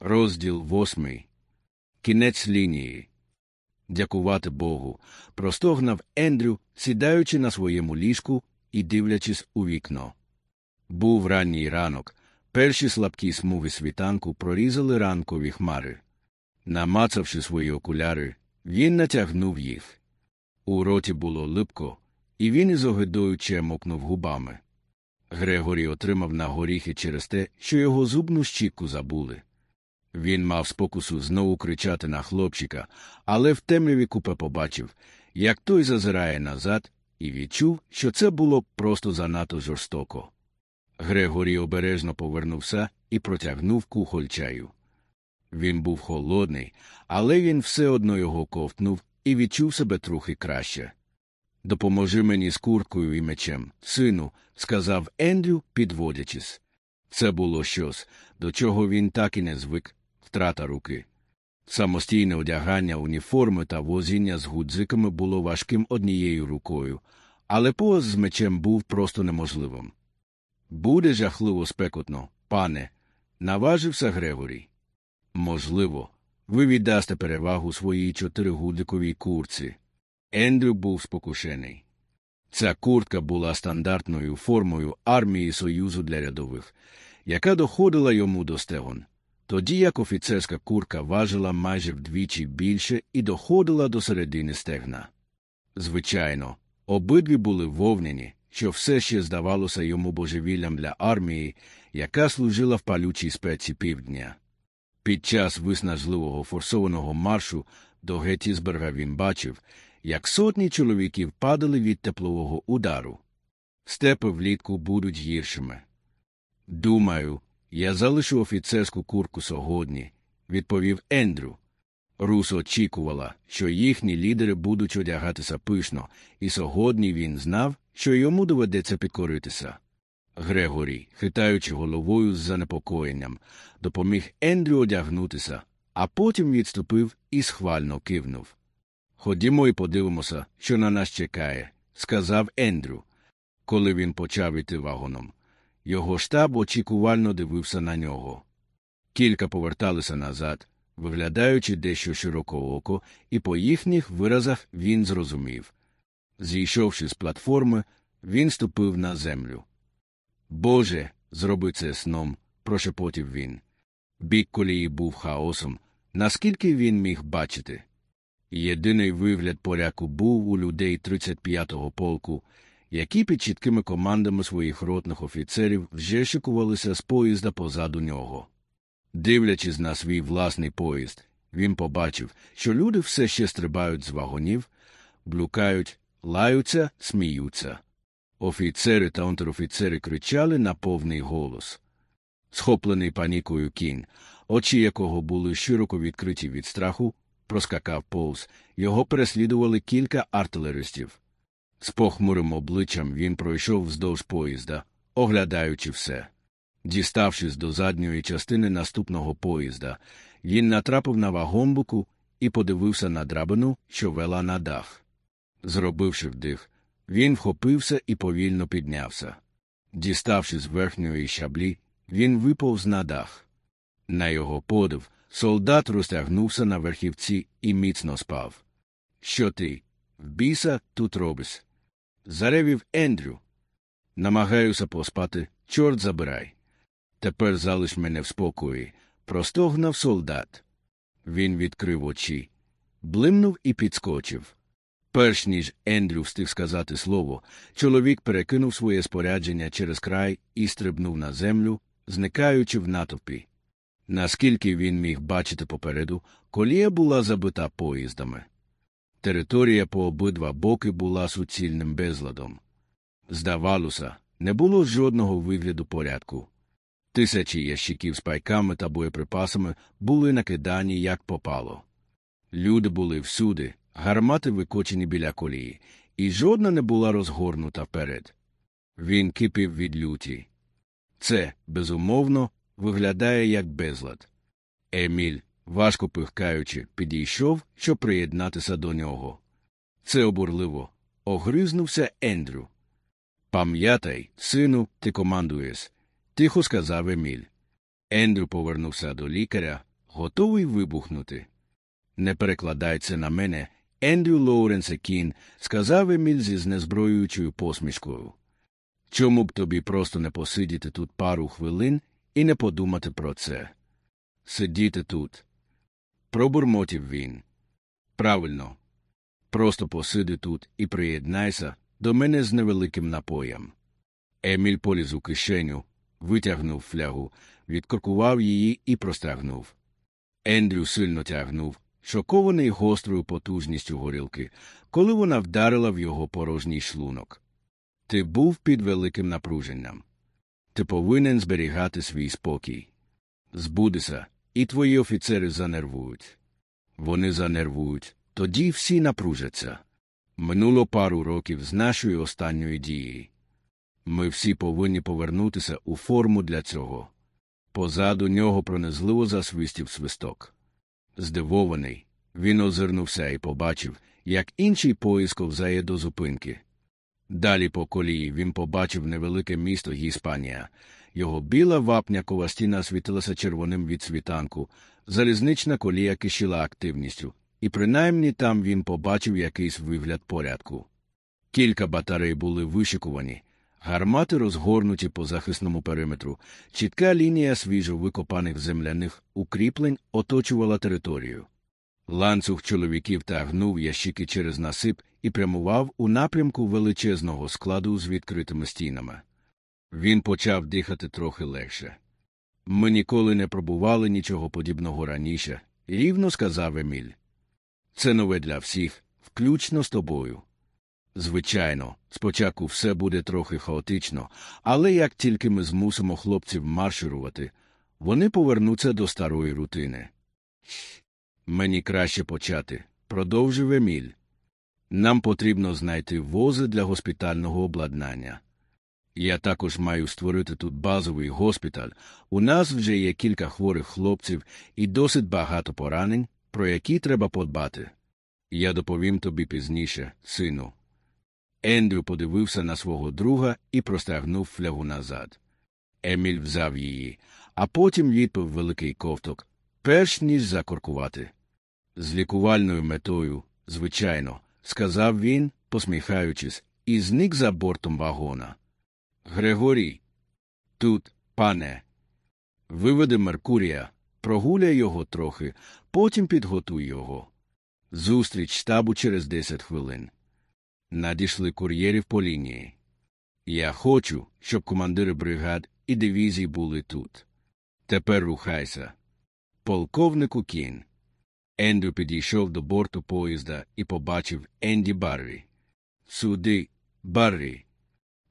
Розділ восьмий. Кінець лінії. Дякувати Богу. Простогнав Ендрю, сідаючи на своєму ліжку і дивлячись у вікно. Був ранній ранок. Перші слабкі смуги світанку прорізали ранкові хмари. Намацавши свої окуляри, він натягнув їх. У роті було липко, і він із огидою чемокнув губами. Грегорі отримав на горіхи через те, що його зубну щіку забули. Він мав спокусу знову кричати на хлопчика, але в темряві купе побачив, як той зазирає назад, і відчув, що це було просто занадто жорстоко. Грегорі обережно повернувся і протягнув кухоль чаю. Він був холодний, але він все одно його ковтнув і відчув себе трохи краще. Допоможи мені з курткою і мечем, сину, сказав Ендрю, підводячись. Це було щось, до чого він так і не звик втрата руки. Самостійне одягання уніформи та возіння з гудзиками було важким однією рукою, але пояс з мечем був просто неможливим. Буде жахливо спекотно, пане, наважився Грегорій. Можливо, ви віддасте перевагу своїй чотиригудиковій курці. Ендрю був спокушений. Ця куртка була стандартною формою армії Союзу для рядових, яка доходила йому до стегон, тоді як офіцерська курка важила майже вдвічі більше і доходила до середини стегна. Звичайно, обидві були вовняні, що все ще здавалося йому божевіллям для армії, яка служила в палючій спеці півдня. Під час виснажливого форсованого маршу до Геттісберга він бачив, як сотні чоловіків падали від теплового удару. Степи влітку будуть гіршими. Думаю, я залишу офіцерську курку сьогодні, відповів Ендрю. Рус очікувала, що їхні лідери будуть одягатися пишно, і сьогодні він знав, що йому доведеться підкоритися. Грегорій, хитаючи головою з занепокоєнням, допоміг Ендрю одягнутися, а потім відступив і схвально кивнув. Ходімо і подивимося, що на нас чекає, сказав Ендрю, коли він почав іти вагоном. Його штаб очікувально дивився на нього. Кілька поверталися назад, виглядаючи дещо широкооко, і по їхніх виразах він зрозумів. Зійшовши з платформи, він ступив на землю. Боже, зроби це сном, прошепотів він. Бік колії був хаосом, наскільки він міг бачити. Єдиний вигляд порядку був у людей 35-го полку, які під чіткими командами своїх ротних офіцерів вже шикувалися з поїзда позаду нього. Дивлячись на свій власний поїзд, він побачив, що люди все ще стрибають з вагонів, блукають, лаються, сміються. Офіцери та унтерофіцери кричали на повний голос. Схоплений панікою кінь, очі якого були широко відкриті від страху, проскакав повз, його переслідували кілька артилеристів. З похмурим обличчям він пройшов вздовж поїзда, оглядаючи все. Діставшись до задньої частини наступного поїзда, він натрапив на вагонбуку і подивився на драбину, що вела на дах. Зробивши вдих, він вхопився і повільно піднявся. Діставши з верхньої щаблі, він виповз на дах. На його подив, солдат розтягнувся на верхівці і міцно спав. Що ти, в біса, тут робиш? Заревів Ендрю. Намагаюся поспати, чорт забирай. Тепер залиш мене в спокої, простогнав солдат. Він відкрив очі, блимнув і підскочив. Перш ніж Ендрю встиг сказати слово, чоловік перекинув своє спорядження через край і стрибнув на землю, зникаючи в натовпі. Наскільки він міг бачити попереду, колія була забита поїздами. Територія по обидва боки була суцільним безладом. Здавалося, не було жодного вигляду порядку. Тисячі ящиків з пайками та боєприпасами були накидані, як попало. Люди були всюди, гармати викочені біля колії, і жодна не була розгорнута вперед. Він кипів від люті. Це, безумовно, виглядає як безлад. Еміль, важко пихкаючи, підійшов, щоб приєднатися до нього. Це обурливо. Огризнувся Ендрю. Пам'ятай, сину, ти командуєш, тихо сказав Еміль. Ендрю повернувся до лікаря, готовий вибухнути. Не перекладай це на мене, Ендрю Лоуренсе Кін, сказав Еміль зі знезброюючою посмішкою. Чому б тобі просто не посидіти тут пару хвилин і не подумати про це? Сидіти тут. Пробурмотів він. Правильно. Просто посиди тут і приєднайся до мене з невеликим напоєм. Еміль поліз у кишеню, витягнув флягу, відкоркував її і простягнув. Ендрю сильно тягнув, шокований гострою потужністю горілки, коли вона вдарила в його порожній шлунок. Ти був під великим напруженням. Ти повинен зберігати свій спокій. Збудися, і твої офіцери занервують. Вони занервують, тоді всі напружаться. Минуло пару років з нашої останньої дії. Ми всі повинні повернутися у форму для цього. Позаду нього пронизливо засвистів свисток. Здивований, він озирнувся і побачив, як інший поїзд ковзає до зупинки. Далі по колії він побачив невелике місто Гіспанія. Його біла вапнякова стіна світилася червоним від світанку, залізнична колія кишіла активністю, і принаймні там він побачив якийсь вигляд порядку. Кілька батарей були вишикувані, гармати розгорнуті по захисному периметру, чітка лінія свіжо викопаних земляних укріплень оточувала територію. Ланцюг чоловіків тягнув ящики через насип і прямував у напрямку величезного складу з відкритими стінами. Він почав дихати трохи легше. Ми ніколи не пробували нічого подібного раніше, рівно сказав Еміль. Це нове для всіх, включно з тобою. Звичайно, спочатку все буде трохи хаотично, але як тільки ми змусимо хлопців марширувати, вони повернуться до старої рутини. Мені краще почати, продовжив Еміль. Нам потрібно знайти вози для госпітального обладнання. Я також маю створити тут базовий госпіталь. У нас вже є кілька хворих хлопців і досить багато поранень, про які треба подбати. Я доповім тобі пізніше, сину. Ендрю подивився на свого друга і простягнув флягу назад. Еміль взяв її, а потім відпив великий ковток, перш ніж закоркувати. З лікувальною метою, звичайно, сказав він, посміхаючись, і зник за бортом вагона. Григорій, тут, пане, виведи Меркурія, прогуляй його трохи, потім підготуй його. Зустріч штабу через десять хвилин. Надійшли кур'єрів по лінії. Я хочу, щоб командири бригад і дивізій були тут. Тепер рухайся. Полковнику кін. Ендрю підійшов до борту поїзда і побачив Енді Баррі. Суди, Баррі.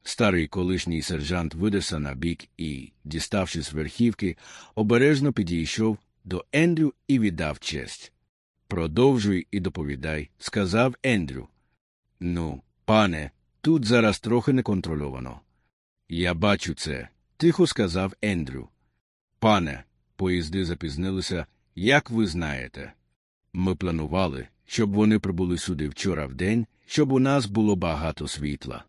Старий колишній сержант видався на бік і, діставшись верхівки, обережно підійшов до Ендрю і віддав честь. Продовжуй і доповідай, сказав Ендрю. Ну, пане, тут зараз трохи неконтрольовано. Я бачу це, тихо сказав Ендрю. Пане, поїзди запізнилися, як ви знаєте. Ми планували, щоб вони прибули сюди вчора вдень, щоб у нас було багато світла.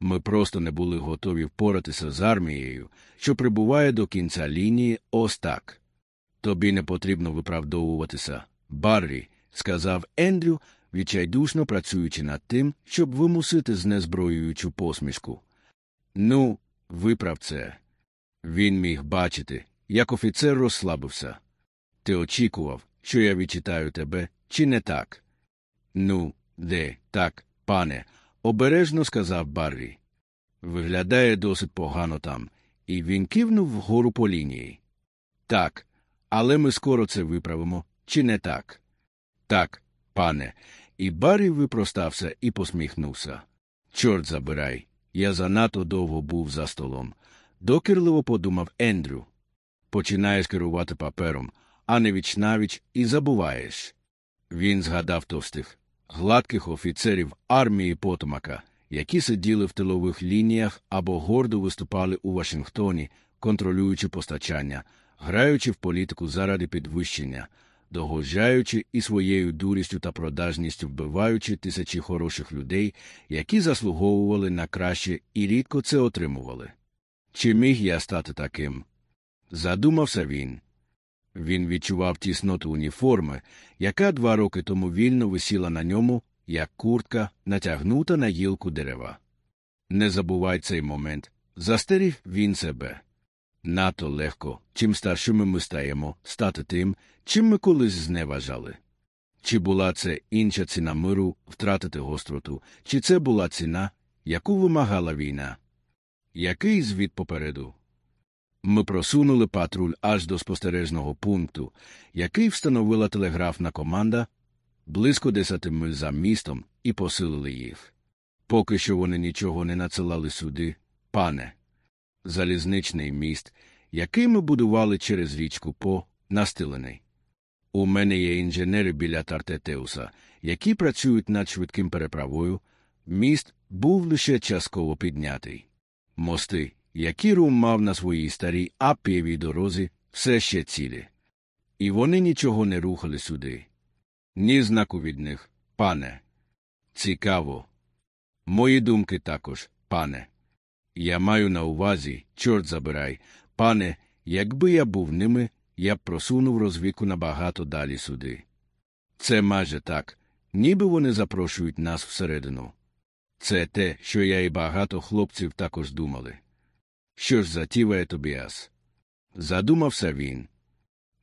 Ми просто не були готові впоратися з армією, що прибуває до кінця лінії ось так. Тобі не потрібно виправдовуватися, Баррі, сказав Ендрю, відчайдушно працюючи над тим, щоб вимусити знезброюючу посмішку. Ну, виправ це. Він міг бачити, як офіцер розслабився. Ти очікував, що я відчитаю тебе, чи не так? Ну, де, так, пане, обережно сказав Баррі. Виглядає досить погано там, і він кивнув вгору по лінії. Так, але ми скоро це виправимо, чи не так? Так, пане. І Баррі випростався і посміхнувся. Чорт забирай, я занадто довго був за столом. Докірливо подумав Ендрю. Починаєш керувати папером, а не вічнавіч, і забуваєш. Він згадав товстих, гладких офіцерів армії Потомака, які сиділи в тилових лініях або гордо виступали у Вашингтоні, контролюючи постачання, граючи в політику заради підвищення, догоджаючи і своєю дурістю та продажністю вбиваючи тисячі хороших людей, які заслуговували на краще і рідко це отримували. Чи міг я стати таким? Задумався він. Він відчував тісноту уніформи, яка два роки тому вільно висіла на ньому, як куртка, натягнута на гілку дерева. Не забувай цей момент, застеріг він себе. Надто легко, чим старшими ми стаємо, стати тим, чим ми колись зневажали. Чи була це інша ціна миру втратити гостроту, чи це була ціна, яку вимагала війна? Який звіт попереду? Ми просунули патруль аж до спостережного пункту, який встановила телеграфна команда близько десяти миль за містом, і посилили їх. Поки що вони нічого не надсилали сюди, пане. Залізничний міст, який ми будували через річку По, настилений. У мене є інженери біля Тартетеуса, які працюють над швидким переправою. Міст був лише частково піднятий. Мости, які Рум мав на своїй старій апієвій дорозі, все ще цілі. І вони нічого не рухали сюди. Ні знаку від них, пане. Цікаво. Мої думки також, пане. Я маю на увазі, чорт забирай, пане, якби я був ними, я б просунув розвідку набагато далі сюди. Це майже так, ніби вони запрошують нас всередину. Це те, що я і багато хлопців також думали. Що ж затіває Тобіас? Задумався він.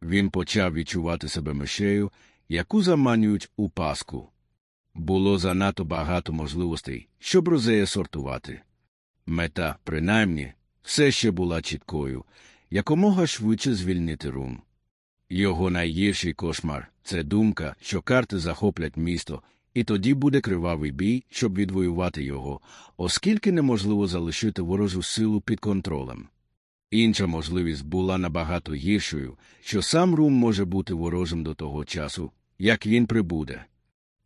Він почав відчувати себе мишею, яку заманюють у паску. Було занадто багато можливостей, щоб розея сортувати. Мета, принаймні, все ще була чіткою якомога швидше звільнити рум. Його найгірший кошмар це думка, що карти захоплять місто, і тоді буде кривавий бій, щоб відвоювати його, оскільки неможливо залишити ворожу силу під контролем. Інша можливість була набагато гіршою, що сам Рум може бути ворожим до того часу, як він прибуде.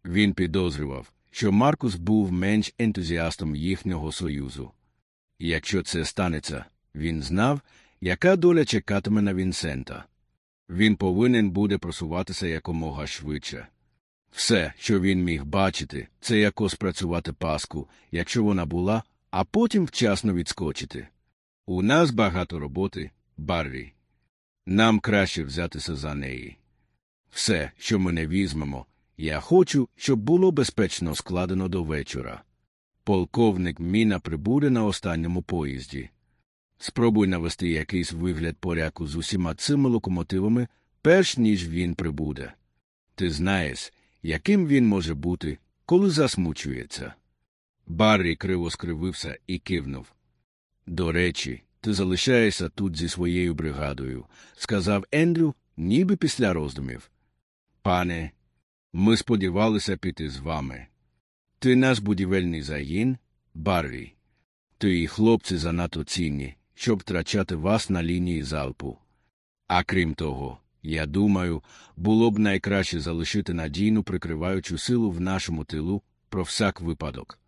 Він підозрював, що Маркус був менш ентузіастом їхнього союзу. Якщо це станеться, він знав, яка доля чекатиме на Вінсента. Він повинен буде просуватися якомога швидше. Все, що він міг бачити, це якось працювати паску, якщо вона була, а потім вчасно відскочити. У нас багато роботи, Баррі. Нам краще взятися за неї. Все, що ми не візьмемо, я хочу, щоб було безпечно складено до вечора. Полковник Міна прибуде на останньому поїзді. Спробуй навести якийсь вигляд порядку з усіма цими локомотивами, перш ніж він прибуде. Ти знаєш, яким він може бути, коли засмучується. Баррі криво скривився і кивнув. До речі, ти залишаєшся тут зі своєю бригадою, сказав Ендрю, ніби після роздумів. Пане, ми сподівалися піти з вами. Ти наш будівельний загін, Баррі. Ти і хлопці занадто цінні, щоб втрачати вас на лінії залпу. А крім того, я думаю, було б найкраще залишити надійну прикриваючу силу в нашому тилу про всяк випадок.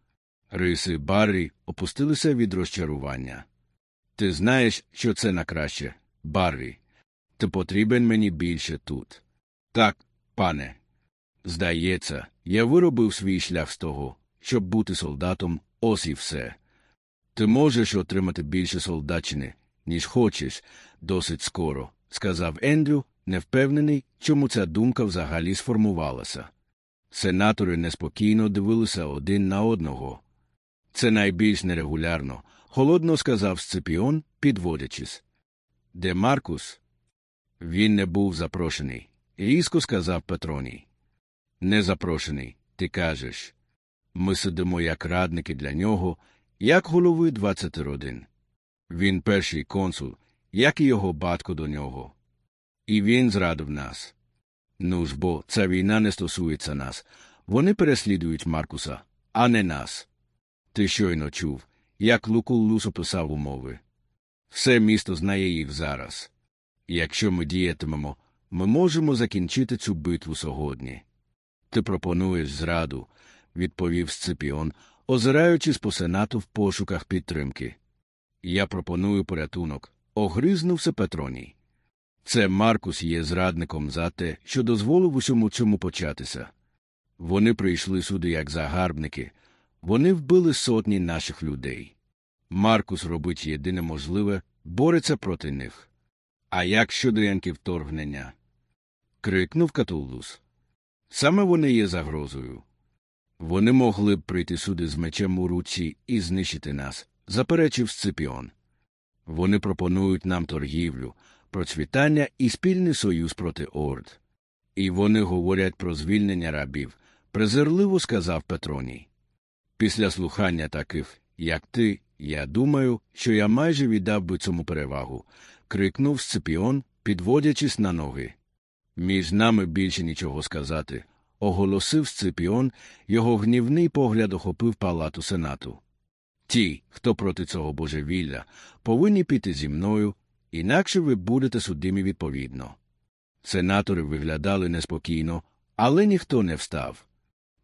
Риси Баррі опустилися від розчарування. Ти знаєш, що це на краще, Баррі. Ти потрібен мені більше тут. Так, пане. Здається, я виробив свій шлях з того, щоб бути солдатом, ось і все. Ти можеш отримати більше солдатчини, ніж хочеш, досить скоро, сказав Ендрю, невпевнений, чому ця думка взагалі сформувалася. Сенатори неспокійно дивилися один на одного. Це найбільш нерегулярно, холодно сказав Сципіон, підводячись. Де Маркус? Він не був запрошений, різко сказав Петроній. Не запрошений, ти кажеш. Ми сидимо як радники для нього, як голови двадцяти родин. Він перший консул, як і його батько до нього. І він зрадив нас. Ну ж бо ця війна не стосується нас. Вони переслідують Маркуса, а не нас. Ти щойно чув, як Лукуллус описав умови. Все місто знає їх зараз. Якщо ми діятимемо, ми можемо закінчити цю битву сьогодні. Ти пропонуєш зраду, відповів Сципіон, озираючись по сенату в пошуках підтримки. Я пропоную порятунок, огризнувся Петроній. Це Маркус є зрадником за те, що дозволив усьому цьому початися. Вони прийшли сюди як загарбники, вони вбили сотні наших людей. Маркус робить єдине можливе, бореться проти них. А як щодо янків вторгнення? крикнув Катулус. Саме вони є загрозою. Вони могли б прийти сюди з мечем у руці і знищити нас, заперечив Сципіон. Вони пропонують нам торгівлю, процвітання і спільний союз проти орд. І вони говорять про звільнення рабів, презирливо сказав Петроній. Після слухання таких, як ти, я думаю, що я майже віддав би цьому перевагу, крикнув Сципіон, підводячись на ноги. Між нами більше нічого сказати, оголосив Сципіон, його гнівний погляд охопив палату сенату. Ті, хто проти цього божевілля, повинні піти зі мною, інакше ви будете судимі відповідно. Сенатори виглядали неспокійно, але ніхто не встав.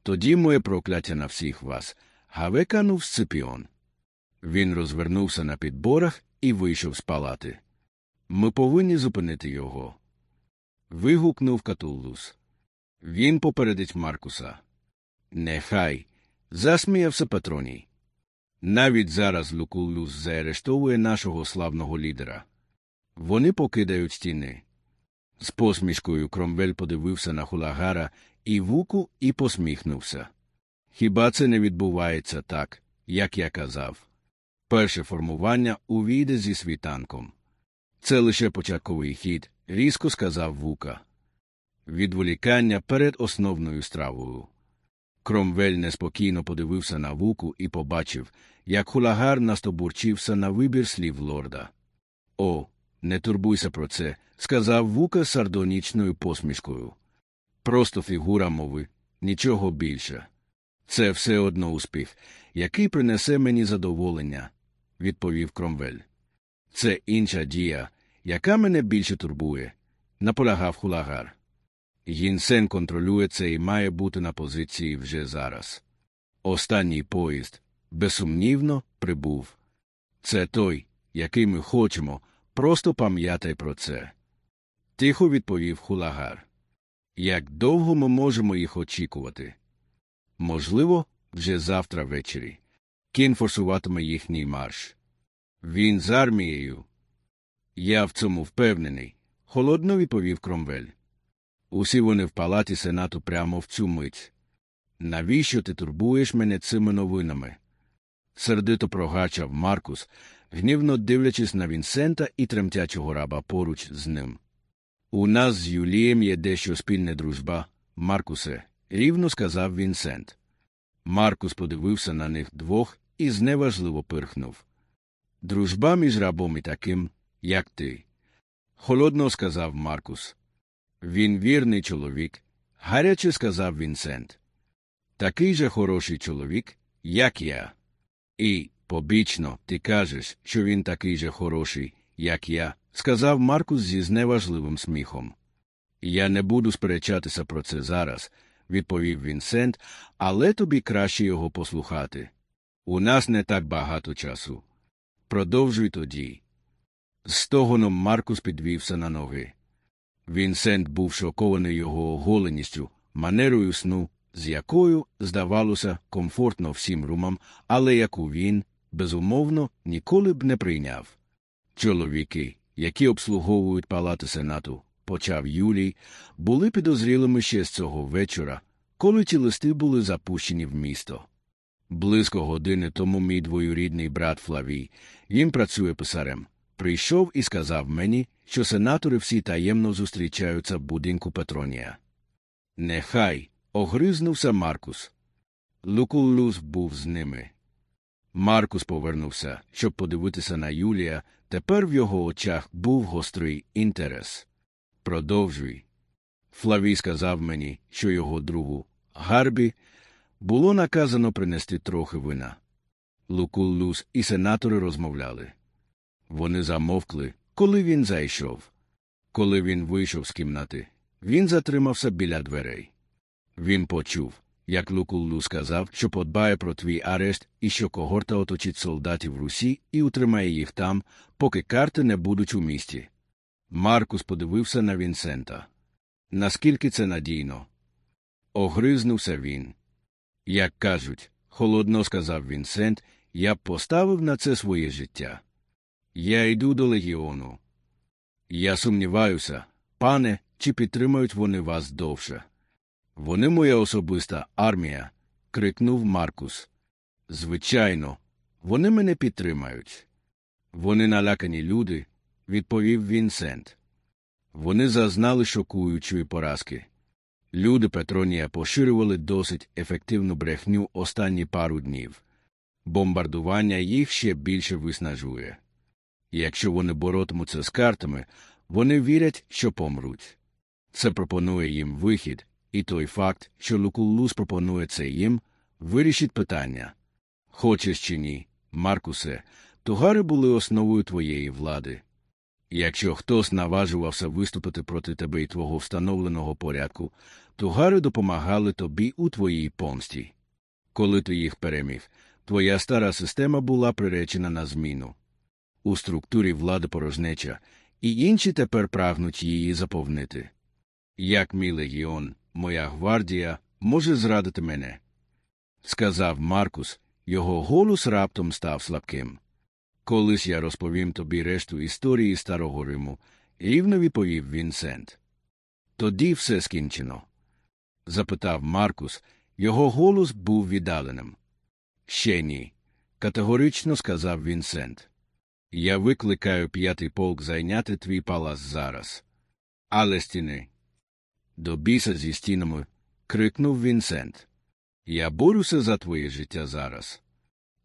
Тоді моє прокляття на всіх вас, гавеканув Сципіон. Він розвернувся на підборах і вийшов з палати. Ми повинні зупинити його. Вигукнув Катуллус. Він попередить Маркуса. Нехай. засміявся Патроній. Навіть зараз Лукуллус заарештовує нашого славного лідера. Вони покидають стіни. З посмішкою Кромвель подивився на хулагара і вуку і посміхнувся. Хіба це не відбувається так, як я казав? Перше формування увійде зі світанком. Це лише початковий хід, різко сказав вука. Відволікання перед основною стравою. Кромвель неспокійно подивився на вуку і побачив, як хулагар настобурчився на вибір слів лорда. О, не турбуйся про це, сказав вука сардонічною посмішкою. Просто фігура мови, нічого більше. Це все одно успіх, який принесе мені задоволення, відповів Кромвель. Це інша дія, яка мене більше турбує, наполягав хулагар. Гінсен контролює це і має бути на позиції вже зараз. Останній поїзд, безсумнівно, прибув. Це той, який ми хочемо, просто пам'ятай про це. Тихо відповів хулагар. Як довго ми можемо їх очікувати? Можливо, вже завтра ввечері. Кін форсуватиме їхній марш. Він з армією. Я в цьому впевнений, холодно відповів Кромвель. Усі вони в палаті сенату прямо в цю мить. Навіщо ти турбуєш мене цими новинами? Сердито прогачав Маркус, гнівно дивлячись на Вінсента і тремтячого раба поруч з ним. У нас з Юлієм є дещо спільна дружба, Маркусе, рівно сказав Вінсент. Маркус подивився на них двох і зневажливо пирхнув. Дружба між рабом і таким, як ти. Холодно сказав Маркус. Він вірний чоловік, гаряче сказав Вінсент. Такий же хороший чоловік, як я. І, побічно, ти кажеш, що він такий же хороший, як я, сказав Маркус зі зневажливим сміхом. Я не буду сперечатися про це зараз, відповів Вінсент, але тобі краще його послухати. У нас не так багато часу. Продовжуй тоді. З стогоном Маркус підвівся на ноги. Вінсент був шокований його оголеністю, манерою сну, з якою, здавалося, комфортно всім румам, але яку він, безумовно, ніколи б не прийняв. Чоловіки, які обслуговують палати сенату, почав Юлій, були підозрілими ще з цього вечора, коли ті листи були запущені в місто. Близько години тому мій двоюрідний брат Флавій, він працює писарем, прийшов і сказав мені, що сенатори всі таємно зустрічаються в будинку Петронія. Нехай, огризнувся Маркус. Лукуллус був з ними. Маркус повернувся, щоб подивитися на Юлія. Тепер в його очах був гострий інтерес. Продовжуй. Флавій сказав мені, що його другу Гарбі було наказано принести трохи вина. Лукуллус і сенатори розмовляли. Вони замовкли, коли він зайшов. Коли він вийшов з кімнати, він затримався біля дверей. Він почув, як Лукуллу сказав, що подбає про твій арешт і що когорта оточить солдатів Русі і утримає їх там, поки карти не будуть у місті. Маркус подивився на Вінсента. Наскільки це надійно? Огризнувся він. Як кажуть, холодно сказав Вінсент, я б поставив на це своє життя. Я йду до легіону. Я сумніваюся, пане, чи підтримають вони вас довше. Вони моя особиста армія, крикнув Маркус. Звичайно, вони мене підтримають. Вони налякані люди, відповів Вінсент. Вони зазнали шокуючої поразки. Люди Петронія поширювали досить ефективну брехню останні пару днів. Бомбардування їх ще більше виснажує. Якщо вони боротимуться з картами, вони вірять, що помруть. Це пропонує їм вихід, і той факт, що Лукулус пропонує це їм, вирішить питання. Хочеш чи ні, Маркусе, тугари були основою твоєї влади. Якщо хтось наважувався виступити проти тебе і твого встановленого порядку, тугари допомагали тобі у твоїй помсті. Коли ти їх переміг, твоя стара система була приречена на зміну. У структурі влади порожнеча, і інші тепер прагнуть її заповнити. Як мій легіон, моя гвардія може зрадити мене? сказав Маркус, його голос раптом став слабким. Колись я розповім тобі решту історії старого Риму, рівно відповів Вінсент. Тоді все скінчено. запитав Маркус, його голос був віддаленим. Ще ні, категорично сказав Вінсент. Я викликаю п'ятий полк зайняти твій палац зараз. Але стіни. До біса зі стінами. крикнув Вінсент. Я борюся за твоє життя зараз.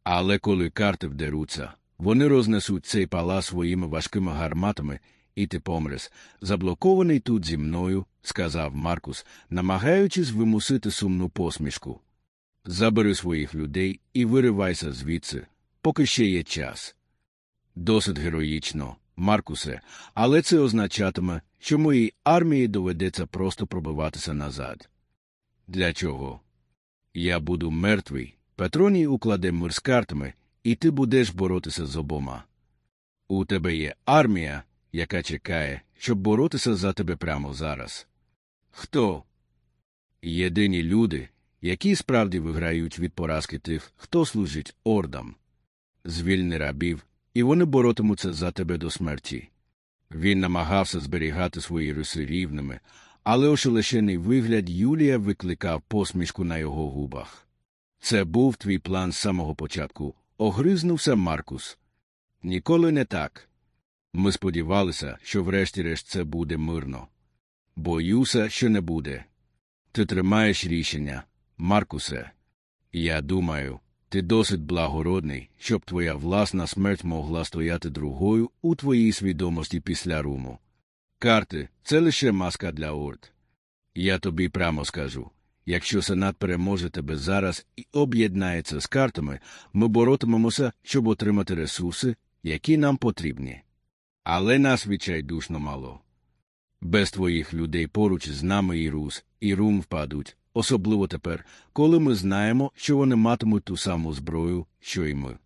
Але коли карти вдеруться, вони рознесуть цей палац своїми важкими гарматами, і ти помреш, заблокований тут зі мною, сказав Маркус, намагаючись вимусити сумну посмішку. Забери своїх людей і виривайся звідси, поки ще є час. Досить героїчно, Маркусе, але це означатиме, що моїй армії доведеться просто пробиватися назад. Для чого? Я буду мертвий, Петроній укладе мир з картами, і ти будеш боротися з обома. У тебе є армія, яка чекає, щоб боротися за тебе прямо зараз. Хто? Єдині люди, які справді виграють від поразки тих, хто служить ордам. Звільни рабів, і вони боротимуться за тебе до смерті. Він намагався зберігати свої риси рівними, але ошелешений вигляд Юлія викликав посмішку на його губах. Це був твій план з самого початку, огризнувся Маркус. Ніколи не так. Ми сподівалися, що врешті-решт це буде мирно. Боюся, що не буде. Ти тримаєш рішення, Маркусе. Я думаю, ти досить благородний, щоб твоя власна смерть могла стояти другою у твоїй свідомості після руму. Карти це лише маска для орд. Я тобі прямо скажу якщо Сенат переможе тебе зараз і об'єднається з картами, ми боротимемося, щоб отримати ресурси, які нам потрібні. Але нас відчайдушно мало. Без твоїх людей поруч з нами і Рус, і Рум впадуть, особливо тепер, коли ми знаємо, що вони матимуть ту саму зброю, що й ми.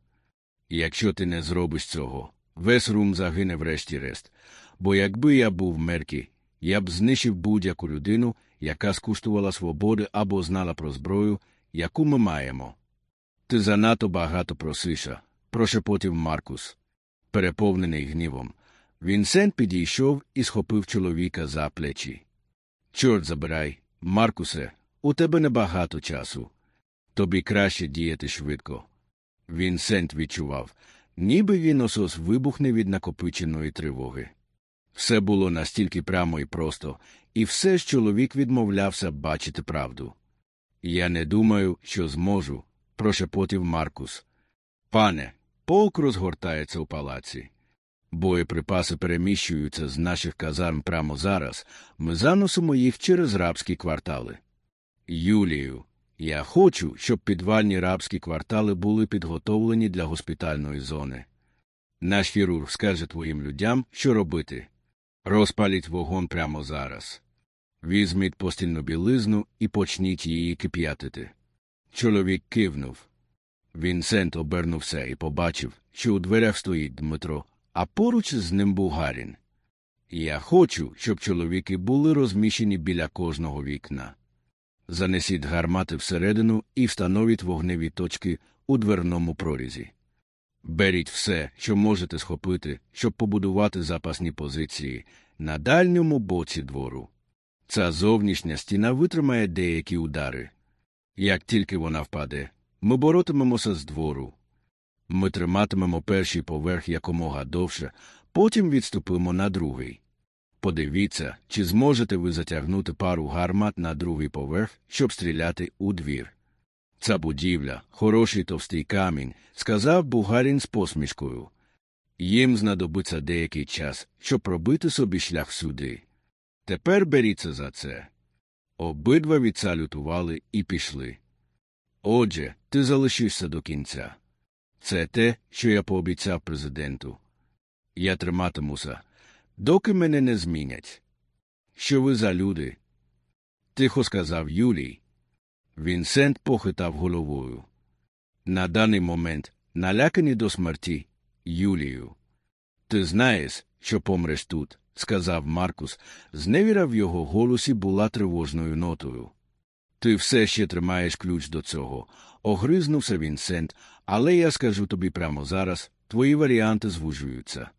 Якщо ти не зробиш цього, весь Рум загине врешті-решт, бо якби я був меркі, я б знищив будь-яку людину, яка скуштувала свободи або знала про зброю, яку ми маємо. Ти занадто багато просиша, прошепотів Маркус. Переповнений гнівом. Вінсент підійшов і схопив чоловіка за плечі. Чорт забирай, Маркусе, у тебе небагато часу. Тобі краще діяти швидко. Вінсент відчував, ніби він осос вибухне від накопиченої тривоги. Все було настільки прямо і просто, і все ж чоловік відмовлявся бачити правду. Я не думаю, що зможу, прошепотів Маркус. Пане, полк розгортається у палаці. Боєприпаси переміщуються з наших казарм прямо зараз, ми заносимо їх через рабські квартали. Юлію, я хочу, щоб підвальні рабські квартали були підготовлені для госпітальної зони. Наш хірург скаже твоїм людям, що робити. Розпаліть вогонь прямо зараз. Візьміть постільну білизну і почніть її кип'ятити. Чоловік кивнув. Вінсент обернувся і побачив, що у дверях стоїть Дмитро, а поруч з ним був Гарін. Я хочу, щоб чоловіки були розміщені біля кожного вікна. Занесіть гармати всередину і встановіть вогневі точки у дверному прорізі. Беріть все, що можете схопити, щоб побудувати запасні позиції на дальньому боці двору. Ця зовнішня стіна витримає деякі удари. Як тільки вона впаде, ми боротимемося з двору. Ми триматимемо перший поверх якомога довше, потім відступимо на другий. Подивіться, чи зможете ви затягнути пару гармат на другий поверх, щоб стріляти у двір. Ця будівля, хороший товстий камінь, сказав бугарін з посмішкою. Їм знадобиться деякий час, щоб пробити собі шлях сюди. Тепер беріться за це. Обидва відсалютували і пішли. Отже, ти залишишся до кінця. Це те, що я пообіцяв президенту. Я триматимуся, доки мене не змінять. Що ви за люди? Тихо сказав Юлій. Вінсент похитав головою. На даний момент, налякані до смерті, Юлію. Ти знаєш, що помреш тут, сказав Маркус. Зневіра в його голосі була тривожною нотою. Ти все ще тримаєш ключ до цього, огризнувся Вінсент, але я скажу тобі прямо зараз твої варіанти звужуються.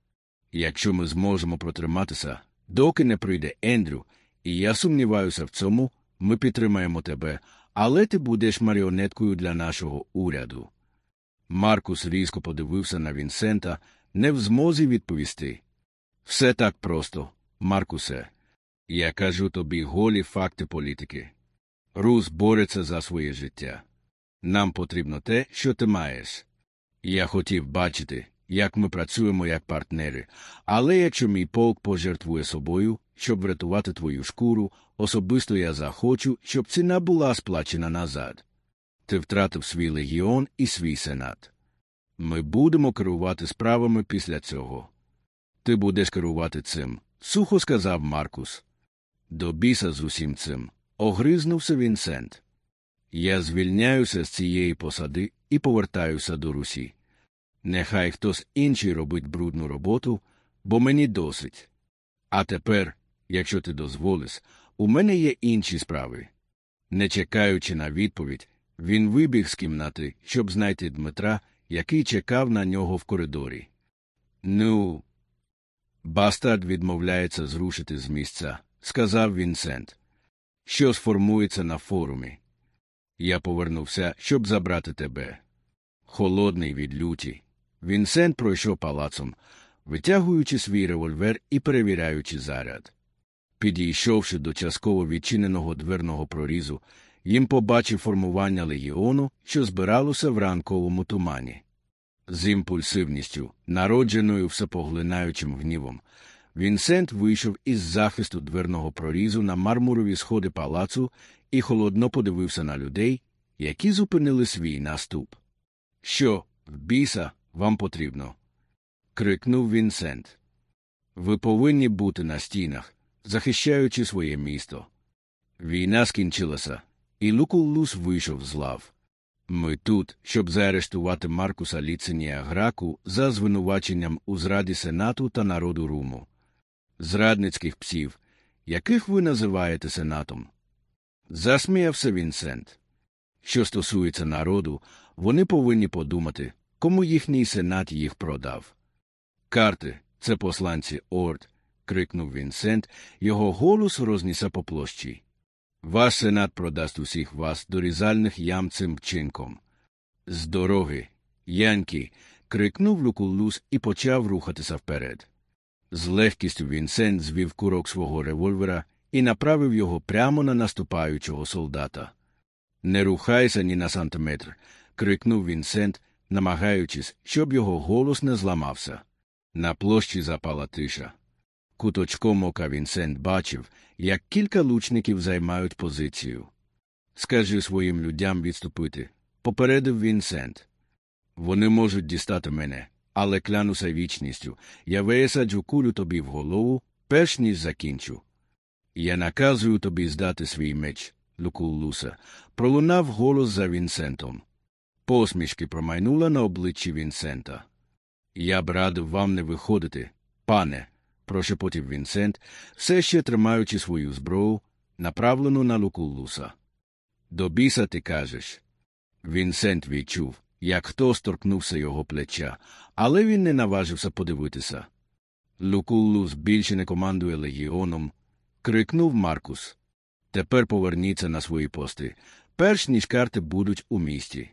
Якщо ми зможемо протриматися, доки не прийде Ендрю, і я сумніваюся в цьому, ми підтримаємо тебе, але ти будеш маріонеткою для нашого уряду. Маркус різко подивився на Вінсента, не в змозі відповісти. Все так просто, Маркусе. Я кажу тобі голі факти політики. Рус бореться за своє життя. Нам потрібно те, що ти маєш. Я хотів бачити, як ми працюємо як партнери, але якщо мій полк пожертвує собою, щоб врятувати твою шкуру, особисто я захочу, щоб ціна була сплачена назад. Ти втратив свій легіон і свій сенат. Ми будемо керувати справами після цього. Ти будеш керувати цим, сухо сказав Маркус. До біса з усім цим. Огризнувся Вінсент. Я звільняюся з цієї посади і повертаюся до Русі. Нехай хтось інший робить брудну роботу, бо мені досить. А тепер, якщо ти дозволиш, у мене є інші справи. Не чекаючи на відповідь, він вибіг з кімнати, щоб знайти Дмитра, який чекав на нього в коридорі. Ну, бастард відмовляється зрушити з місця, сказав Вінсент. Що сформується на форумі. Я повернувся, щоб забрати тебе. Холодний від люті. Вінсент пройшов палацом, витягуючи свій револьвер і перевіряючи заряд. Підійшовши до частково відчиненого дверного прорізу, їм побачив формування легіону, що збиралося в ранковому тумані. З імпульсивністю, народженою всепоглинаючим гнівом, Вінсент вийшов із захисту дверного прорізу на мармурові сходи палацу і холодно подивився на людей, які зупинили свій наступ. Що, біса, вам потрібно? крикнув Вінсент. Ви повинні бути на стінах, захищаючи своє місто. Війна скінчилася, і Лукуллус вийшов з лав. Ми тут, щоб заарештувати Маркуса Ліценія Граку за звинуваченням у зраді Сенату та народу Руму. Зрадницьких псів, яких ви називаєте Сенатом. Засміявся Вінсент. Що стосується народу, вони повинні подумати, кому їхній сенат їх продав. Карти, це посланці Орд, крикнув Вінсент, його голос рознісся по площі. Ваш сенат продасть усіх вас до різальних ям цим вчинком. З дороги, Янкі, крикнув Лукулус і почав рухатися вперед. З легкістю Вінсент звів курок свого револьвера і направив його прямо на наступаючого солдата. Не рухайся ні на сантиметр. крикнув Вінсент, намагаючись, щоб його голос не зламався. На площі запала тиша. Куточком ока Вінсент бачив, як кілька лучників займають позицію. Скажи своїм людям відступити, попередив Вінсент. Вони можуть дістати мене, але клянуся вічністю, я висаджу кулю тобі в голову, перш ніж закінчу. Я наказую тобі здати свій меч, Лукуллуса, пролунав голос за Вінсентом. Посмішки промайнула на обличчі Вінсента. Я б радив вам не виходити, пане, прошепотів Вінсент, все ще тримаючи свою зброю, направлену на Лукуллуса. До біса ти кажеш. Вінсент відчув, як хтось торкнувся його плеча, але він не наважився подивитися. Лукуллус більше не командує легіоном, крикнув Маркус. Тепер поверніться на свої пости, перш ніж карти будуть у місті.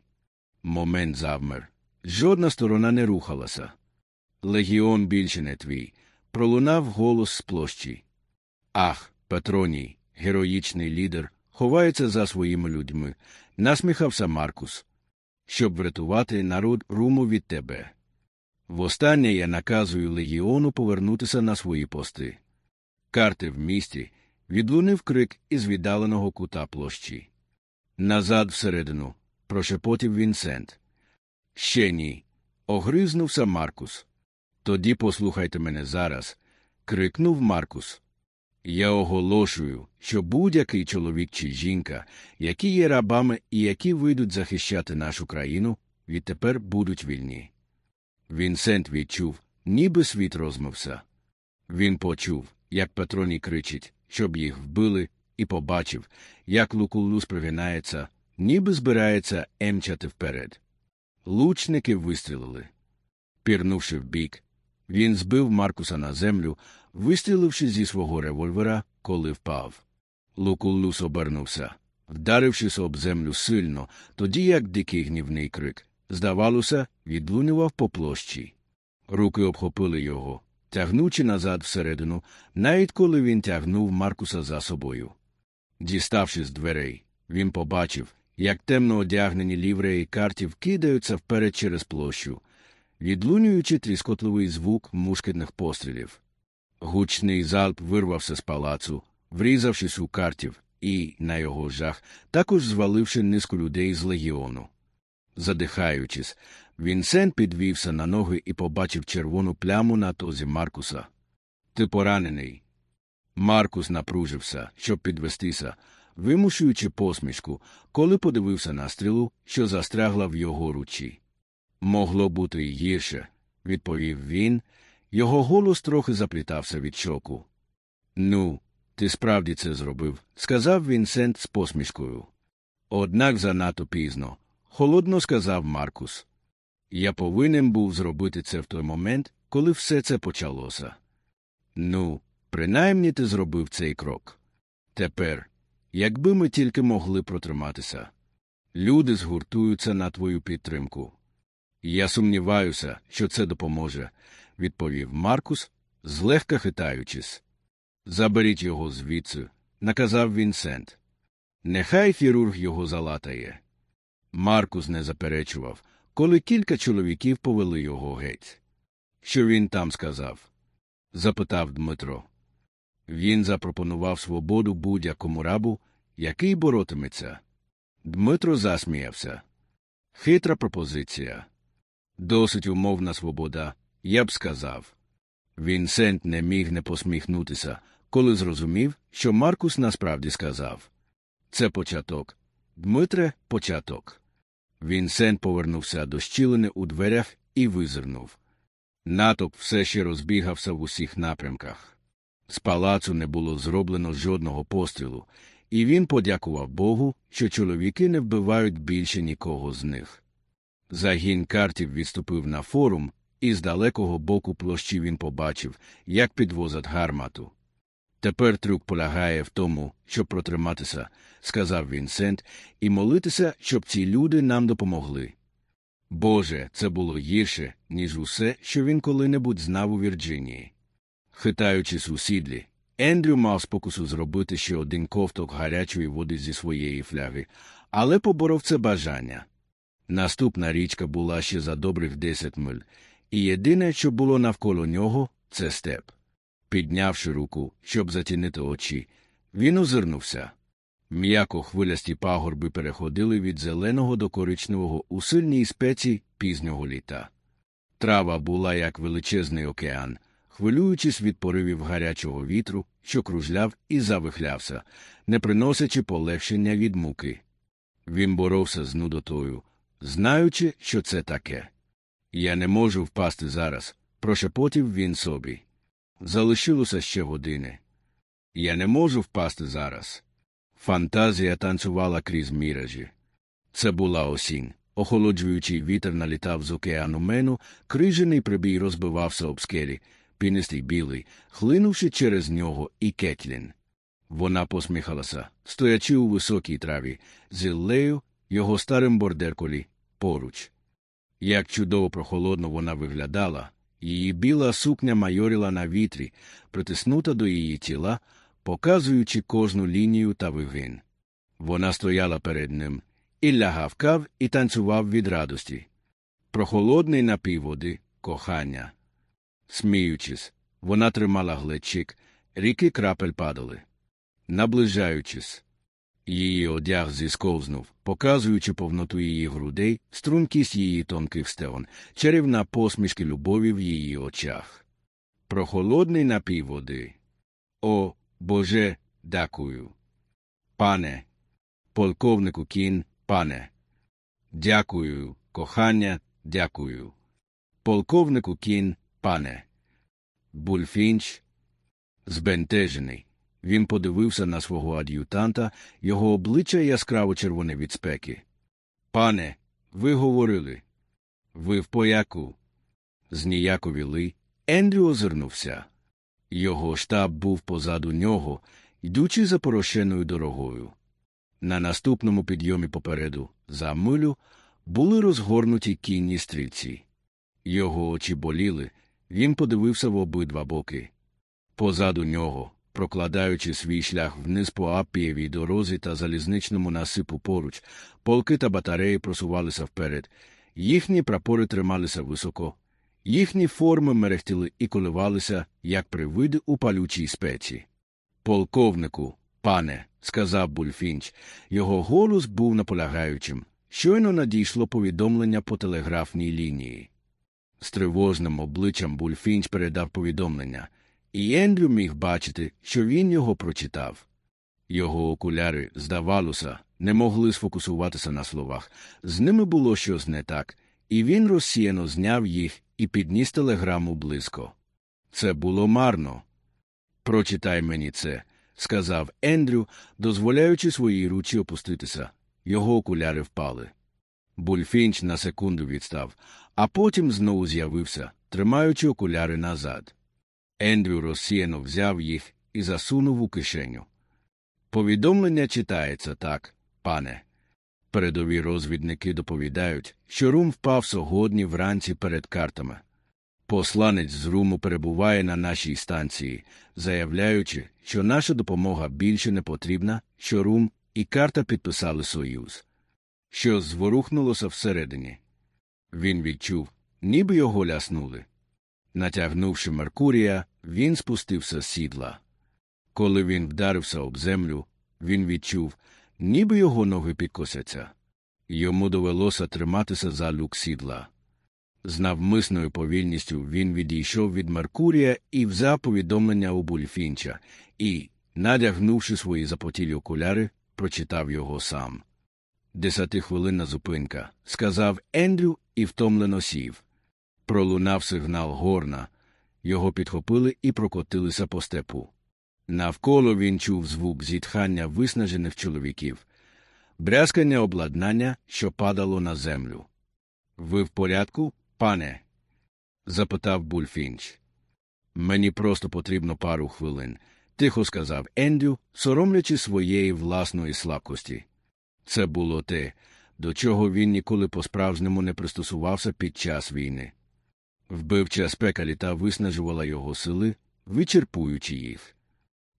Момент завмер. Жодна сторона не рухалася. Легіон більше не твій. Пролунав голос з площі. Ах, Петроній, героїчний лідер, ховається за своїми людьми, насміхався Маркус. Щоб врятувати народ руму від тебе. Востаннє я наказую легіону повернутися на свої пости. Карти в місті відлунив крик із віддаленого кута площі. Назад всередину, прошепотів Вінсент. Ще ні. Огризнувся Маркус. Тоді послухайте мене зараз. крикнув Маркус. Я оголошую, що будь-який чоловік чи жінка, які є рабами і які вийдуть захищати нашу країну, відтепер будуть вільні. Вінсент відчув, ніби світ розмився. Він почув, як Петроній кричить, щоб їх вбили, і побачив, як Лукулус пригинається, ніби збирається емчати вперед. Лучники вистрілили. Пірнувши вбік, він збив Маркуса на землю, вистріливши зі свого револьвера, коли впав. Лукулус обернувся, вдарившись об землю сильно, тоді як дикий гнівний крик, здавалося, відлунював по площі. Руки обхопили його, тягнучи назад всередину, навіть коли він тягнув Маркуса за собою. Діставши з дверей, він побачив, як темно одягнені лівреї картів кидаються вперед через площу, відлунюючи тріскотливий звук мушкетних пострілів. Гучний залп вирвався з палацу, врізавшись у картів, і, на його жах, також зваливши низку людей з легіону. Задихаючись, Вінсент підвівся на ноги і побачив червону пляму на тозі Маркуса. Ти поранений. Маркус напружився, щоб підвестися, вимушуючи посмішку, коли подивився на стрілу, що застрягла в його ручі. Могло бути й гірше, відповів він. Його голос трохи заплітався від шоку. Ну, ти справді це зробив, сказав Вінсент з посмішкою. Однак занадто пізно, холодно сказав Маркус. Я повинен був зробити це в той момент, коли все це почалося. Ну, принаймні ти зробив цей крок. Тепер, якби ми тільки могли протриматися, люди згуртуються на твою підтримку. Я сумніваюся, що це допоможе, відповів Маркус, злегка хитаючись. Заберіть його звідси, наказав Вінсент. Нехай хірург його залатає. Маркус не заперечував, коли кілька чоловіків повели його геть. Що він там сказав? запитав Дмитро. Він запропонував свободу будь-якому рабу, який боротиметься. Дмитро засміявся. Хитра пропозиція. Досить умовна свобода, я б сказав. Вінсент не міг не посміхнутися, коли зрозумів, що Маркус насправді сказав. Це початок. Дмитре, початок. Вінсент повернувся до щілини у дверях і визирнув. Натовп все ще розбігався в усіх напрямках. З палацу не було зроблено жодного пострілу, і він подякував Богу, що чоловіки не вбивають більше нікого з них. Загін картів відступив на форум, і з далекого боку площі він побачив, як підвозять гармату. Тепер трюк полягає в тому, щоб протриматися, сказав Вінсент, і молитися, щоб ці люди нам допомогли. Боже, це було гірше, ніж усе, що він коли-небудь знав у Вірджинії. Хитаючись у сідлі, Ендрю мав спокусу зробити ще один ковток гарячої води зі своєї фляги, але поборов це бажання. Наступна річка була ще за добрих десять миль, і єдине, що було навколо нього, це степ. Піднявши руку, щоб затінити очі, він озирнувся. М'яко хвилясті пагорби переходили від зеленого до коричневого у сильній спеці пізнього літа. Трава була як величезний океан, хвилюючись від поривів гарячого вітру, що кружляв і завихлявся, не приносячи полегшення від муки. Він боровся з нудотою, знаючи, що це таке. Я не можу впасти зараз, прошепотів він собі. Залишилося ще години. Я не можу впасти зараз. Фантазія танцювала крізь міражі. Це була осінь, Охолоджуючий вітер налітав з океану мену, крижений прибій розбивався об скелі, пінистий білий, хлинувши через нього і Кетлін. Вона посміхалася, стоячи у високій траві, з Іллею, його старим бордерколі, поруч. Як чудово прохолодно вона виглядала, її біла сукня майоріла на вітрі, притиснута до її тіла, показуючи кожну лінію та вигин. Вона стояла перед ним, Ілля гавкав і танцював від радості. Прохолодний напій води, кохання. Сміючись, вона тримала глечик, ріки крапель падали. Наближаючись, її одяг зісковзнув, показуючи повноту її грудей, стрункість її тонких стегон, чарівна посмішки любові в її очах. Прохолодний напій води. О, Боже, дякую. Пане, полковнику кін, пане. Дякую, кохання, дякую. Полковнику кін, пане. Бульфінч, збентежений. Він подивився на свого ад'ютанта, його обличчя яскраво червоне від спеки. Пане, ви говорили. Ви в пояку. Зніяковіли. Ендрю озирнувся. Його штаб був позаду нього, йдучи за порошеною дорогою. На наступному підйомі попереду, за милю, були розгорнуті кінні стрільці. Його очі боліли, він подивився в обидва боки. Позаду нього, прокладаючи свій шлях вниз по Аппієвій дорозі та залізничному насипу поруч, полки та батареї просувалися вперед, їхні прапори трималися високо, їхні форми мерехтіли і коливалися, як привиди у палючій спеці. Полковнику, пане, сказав Бульфінч, його голос був наполягаючим. Щойно надійшло повідомлення по телеграфній лінії. З тривожним обличчям Бульфінч передав повідомлення, і Ендрю міг бачити, що він його прочитав. Його окуляри, здавалося, не могли сфокусуватися на словах. З ними було щось не так, і він розсіяно зняв їх і підніс телеграму близько. Це було марно. Прочитай мені це, сказав Ендрю, дозволяючи своїй ручі опуститися. Його окуляри впали. Бульфінч на секунду відстав, а потім знову з'явився, тримаючи окуляри назад. Ендрю розсіяно взяв їх і засунув у кишеню. Повідомлення читається так, пане. Передові розвідники доповідають, що Рум впав сьогодні вранці перед картами. Посланець з Руму перебуває на нашій станції, заявляючи, що наша допомога більше не потрібна, що Рум і карта підписали союз. Що зворухнулося всередині. Він відчув, ніби його ляснули. Натягнувши Меркурія, він спустився з сідла. Коли він вдарився об землю, він відчув, ніби його ноги підкосяться. Йому довелося триматися за люк сідла. З навмисною повільністю він відійшов від Меркурія і взяв повідомлення у Бульфінча і, надягнувши свої запотілі окуляри, прочитав його сам. Десятихвилинна зупинка, сказав Ендрю і втомлено сів. Пролунав сигнал горна, його підхопили і прокотилися по степу. Навколо він чув звук зітхання виснажених чоловіків, брязкання обладнання, що падало на землю. Ви в порядку, пане? запитав Бульфінч. Мені просто потрібно пару хвилин, тихо сказав Ендрю, соромлячи своєї власної слабкості. Це було те, до чого він ніколи по-справжньому не пристосувався під час війни. Вбивча спека літа виснажувала його сили, вичерпуючи їх.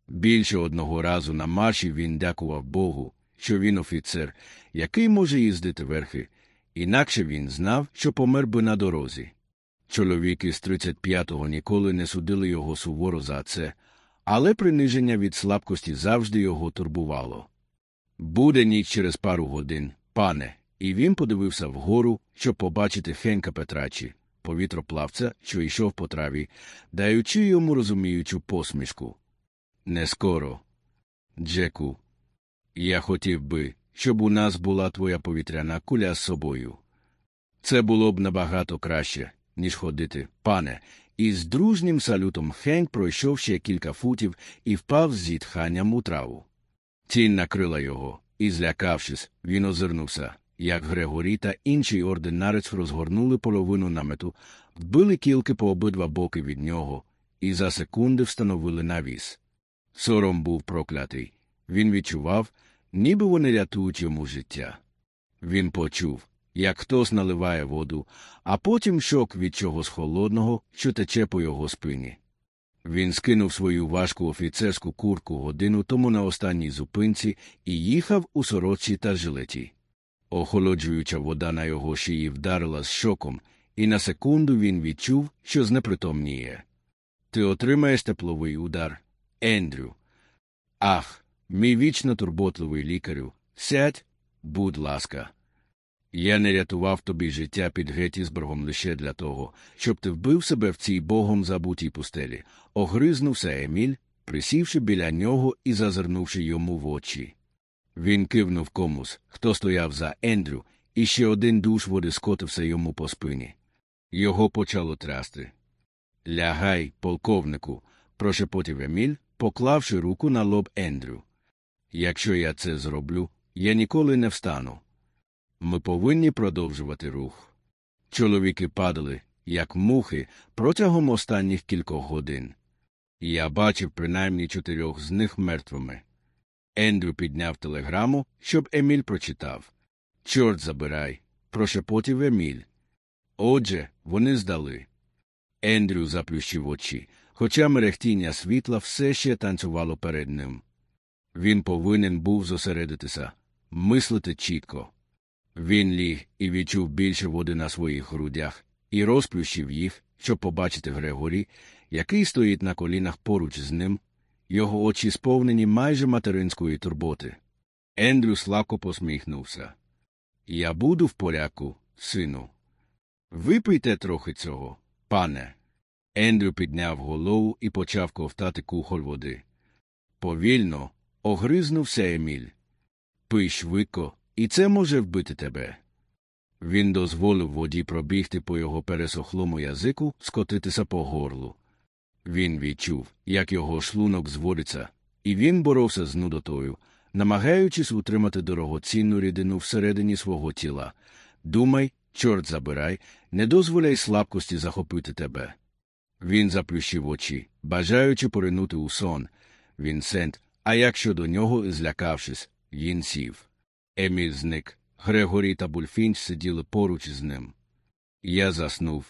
Більше одного разу на марші він дякував Богу, що він офіцер, який може їздити верхи, інакше він знав, що помер би на дорозі. Чоловіки з 35-го ніколи не судили його суворо за це, але приниження від слабкості завжди його турбувало. Буде ніч через пару годин, пане, і він подивився вгору, щоб побачити Хенка Петрачі, повітроплавця, що йшов по траві, даючи йому розуміючу посмішку. Не скоро. Джеку, я хотів би, щоб у нас була твоя повітряна куля з собою. Це було б набагато краще, ніж ходити, пане, і з дружнім салютом Хенк пройшов ще кілька футів і впав з зітханням у траву. Тінь накрила його, і, злякавшись, він озирнувся. як Грегорі та інший ординарець розгорнули половину намету, вбили кілки по обидва боки від нього і за секунди встановили навіс. Сором був проклятий. Він відчував, ніби вони рятують йому життя. Він почув, як хтось наливає воду, а потім шок від чогось холодного, що тече по його спині. Він скинув свою важку офіцерську курку годину тому на останній зупинці і їхав у сорочці та жилеті. Охолоджуюча вода на його шиї вдарила з шоком, і на секунду він відчув, що знепритомніє. Ти отримаєш тепловий удар, Ендрю. Ах, мій вічно турботливий лікарю, сядь, будь ласка. Я не рятував тобі життя під Геттісбургом лише для того, щоб ти вбив себе в цій богом забутій пустелі, огризнувся Еміль, присівши біля нього і зазирнувши йому в очі. Він кивнув комусь, хто стояв за Ендрю, і ще один душ води скотився йому по спині. Його почало трясти. Лягай, полковнику, прошепотів Еміль, поклавши руку на лоб Ендрю. Якщо я це зроблю, я ніколи не встану. Ми повинні продовжувати рух. Чоловіки падали, як мухи, протягом останніх кількох годин. Я бачив принаймні чотирьох з них мертвими. Ендрю підняв телеграму, щоб Еміль прочитав. Чорт забирай, прошепотів Еміль. Отже, вони здали. Ендрю заплющив очі, хоча мерехтіння світла все ще танцювало перед ним. Він повинен був зосередитися, мислити чітко. Він ліг і відчув більше води на своїх грудях і розплющив їх, щоб побачити Грегорі, який стоїть на колінах поруч з ним, його очі сповнені майже материнської турботи. Ендрю слабко посміхнувся. Я буду в порядку, сину. Випийте трохи цього, пане. Ендрю підняв голову і почав ковтати кухоль води. Повільно огризнувся Еміль. Пий швидко, і це може вбити тебе. Він дозволив воді пробігти по його пересохлому язику, скотитися по горлу. Він відчув, як його шлунок зводиться, і він боровся з нудотою, намагаючись утримати дорогоцінну рідину всередині свого тіла. Думай, чорт забирай, не дозволяй слабкості захопити тебе. Він заплющив очі, бажаючи поринути у сон. Вінсент, а як щодо нього, злякавшись, він сів. Еміль зник. Грегорі та Бульфінч сиділи поруч з ним. Я заснув.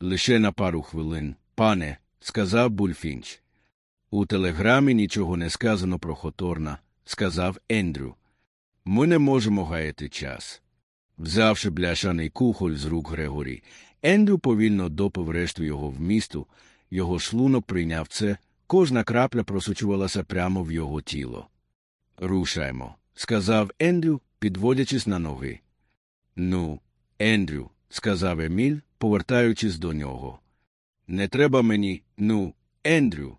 Лише на пару хвилин, пане, сказав Бульфінч. У телеграмі нічого не сказано про Хоторна, сказав Ендрю. Ми не можемо гаяти час. Взявши бляшаний кухоль з рук Грегорі, Ендрю повільно допив решту його вмісту, його шлунок прийняв це, кожна крапля просочувалася прямо в його тіло. Рушаймо, сказав Ендрю, підводячись на ноги. Ну, Ендрю, сказав Еміль, повертаючись до нього. Не треба мені, ну, Ендрю.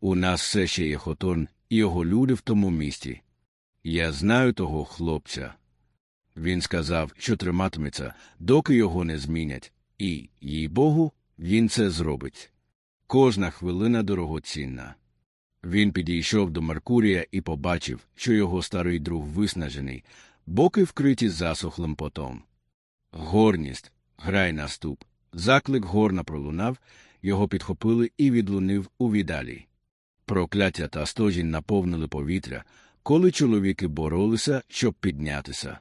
У нас все ще є Хоторн і його люди в тому місті. Я знаю того хлопця. Він сказав, що триматиметься, доки його не змінять, і, їй богу, він це зробить. Кожна хвилина дорогоцінна. Він підійшов до Меркурія і побачив, що його старий друг виснажений, боки вкриті засохлим потом. Горність, грай наступ. Заклик горна пролунав, його підхопили і відлунив у віддалі. Прокляття та стожінь наповнили повітря, коли чоловіки боролися, щоб піднятися.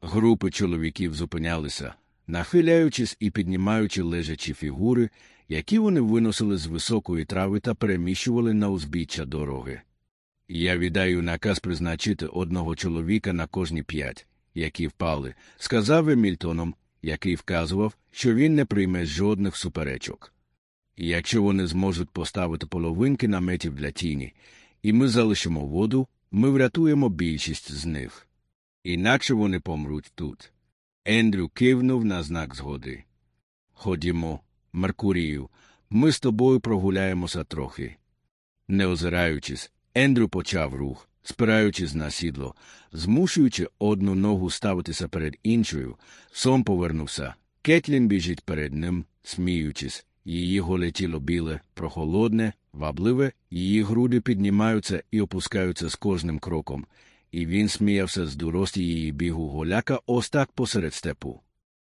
Групи чоловіків зупинялися, нахиляючись і піднімаючи лежачі фігури, які вони виносили з високої трави та переміщували на узбіччя дороги. Я віддаю наказ призначити одного чоловіка на кожні п'ять, які впали, сказав Емільтоном, який вказував, що він не прийме жодних суперечок. Якщо вони зможуть поставити половинки наметів для тіні, і ми залишимо воду, ми врятуємо більшість з них. Інакше вони помруть тут. Ендрю кивнув на знак згоди. Ходімо, Меркурію, ми з тобою прогуляємося трохи. Не озираючись, Ендрю почав рух, спираючись на сідло, змушуючи одну ногу ставитися перед іншою, сон повернувся. Кетлін біжить перед ним, сміючись, її голе тіло біле, прохолодне, вабливе, її груди піднімаються і опускаються з кожним кроком, і він сміявся з дурості її бігу голяка ось так посеред степу.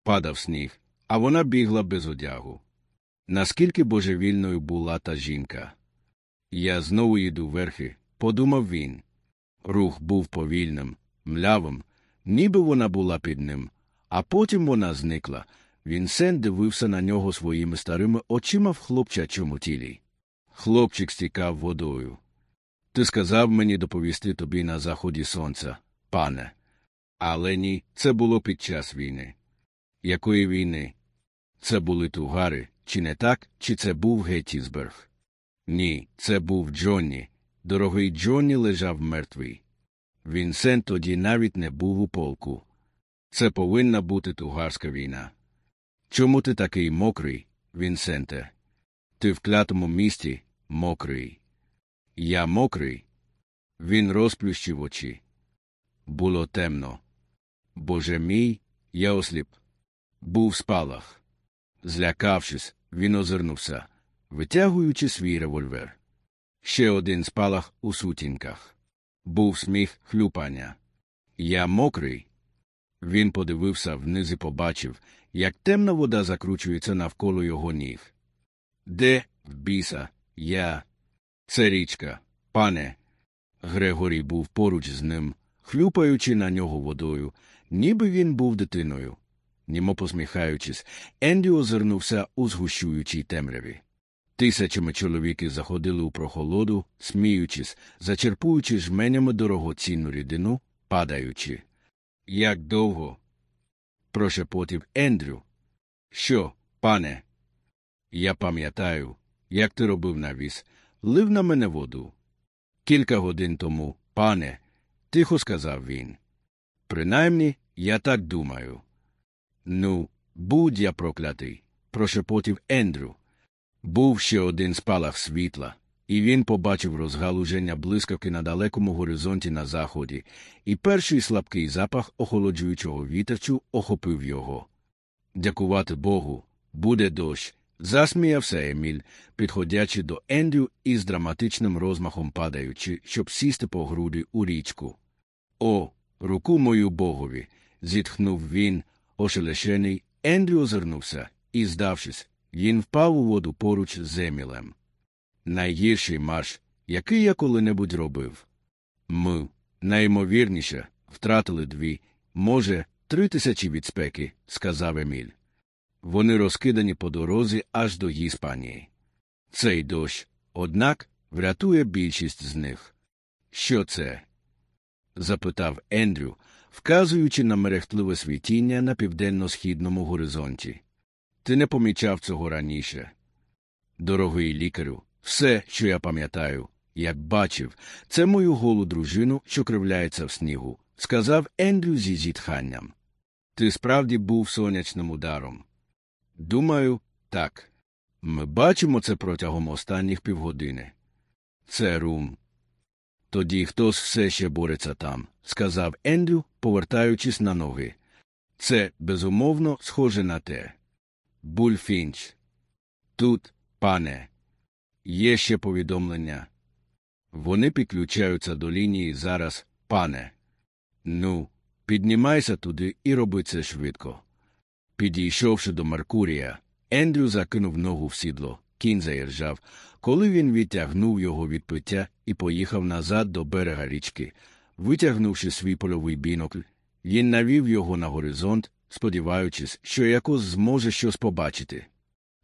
Падав сніг, а вона бігла без одягу. Наскільки божевільною була та жінка. Я знову йду верхи, подумав він. Рух був повільним, млявим, ніби вона була під ним, а потім вона зникла. Вінсент дивився на нього своїми старими очима в хлопчачому тілі. Хлопчик стікав водою. Ти сказав мені доповісти тобі на заході сонця, пане. Але ні, це було під час війни. Якої війни? Це були тугари, чи не так, чи це був Геттісберг? Ні, це був Джонні. Дорогий Джонні лежав мертвий. Вінсент тоді навіть не був у полку. Це повинна бути тугарська війна. Чому ти такий мокрий, Вінсенте? Ти в клятому місті мокрий. Я мокрий. Він розплющив очі. Було темно. Боже мій, я осліп. Був спалах. Злякавшись, він озирнувся, витягуючи свій револьвер. Ще один спалах у сутінках. Був сміх хлюпання. Я мокрий. Він подивився вниз і побачив, як темна вода закручується навколо його ніг. Де, в біса, я? Це річка, пане. Грегорій був поруч з ним, хлюпаючи на нього водою, ніби він був дитиною. Німо посміхаючись, Енді озирнувся у згущуючій темряві. Тисячами чоловіки заходили у прохолоду, сміючись, зачерпуючи жменями дорогоцінну рідину, падаючи. Як довго? прошепотів Ендрю. Що, пане? Я пам'ятаю, як ти робив навіс, лив на мене воду. Кілька годин тому, пане, тихо сказав він. Принаймні, я так думаю. Ну, будь я проклятий, прошепотів Ендрю. Був ще один спалах світла, і він побачив розгалуження блискавки на далекому горизонті на заході, і перший слабкий запах охолоджуючого вітерчу охопив його. Дякувати Богу, буде дощ, засміявся Еміль, підходячи до Ендрю і з драматичним розмахом падаючи, щоб сісти по груди у річку. О, руку мою богові. зітхнув він, ошелешений, Ендрю озирнувся і, здавшись, він впав у воду поруч з Емілем. Найгірший марш, який я коли-небудь робив. Ми, найімовірніше, втратили дві, може, три тисячі від спеки, сказав Еміль. Вони розкидані по дорозі аж до Іспанії. Цей дощ, однак, врятує більшість з них. Що це? запитав Ендрю, вказуючи на мерехтливе світіння на південно-східному горизонті. Ти не помічав цього раніше. Дорогий лікарю, все, що я пам'ятаю, як бачив, це мою голу дружину, що кривляється в снігу, сказав Ендрю зі зітханням. Ти справді був сонячним ударом. Думаю, так. Ми бачимо це протягом останніх півгодини. Це рум. Тоді хтось все ще бореться там, сказав Ендрю, повертаючись на ноги. Це, безумовно, схоже на те. Бульфінч. Тут, пане, є ще повідомлення. Вони підключаються до лінії зараз, пане. Ну, піднімайся туди і роби це швидко. Підійшовши до Меркурія, Ендрю закинув ногу в сідло, кінь заіржав, коли він відтягнув його від пиття і поїхав назад до берега річки. Витягнувши свій польовий бінокль, він навів його на горизонт, сподіваючись, що якось зможе щось побачити.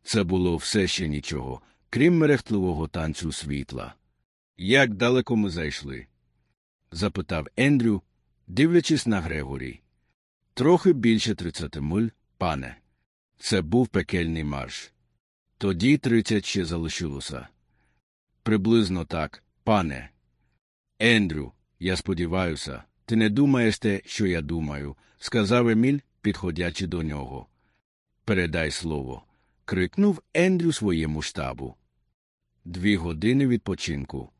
Це було все ще нічого, крім мерехтливого танцю світла. Як далеко ми зайшли? запитав Ендрю, дивлячись на Грегорі. Трохи більше тридцяти миль, пане. Це був пекельний марш. Тоді тридцять ще залишилося. Приблизно так, пане. Ендрю, я сподіваюся, ти не думаєш те, що я думаю, сказав Еміль, підходячи до нього. Передай слово. крикнув Ендрю своєму штабу. Дві години відпочинку.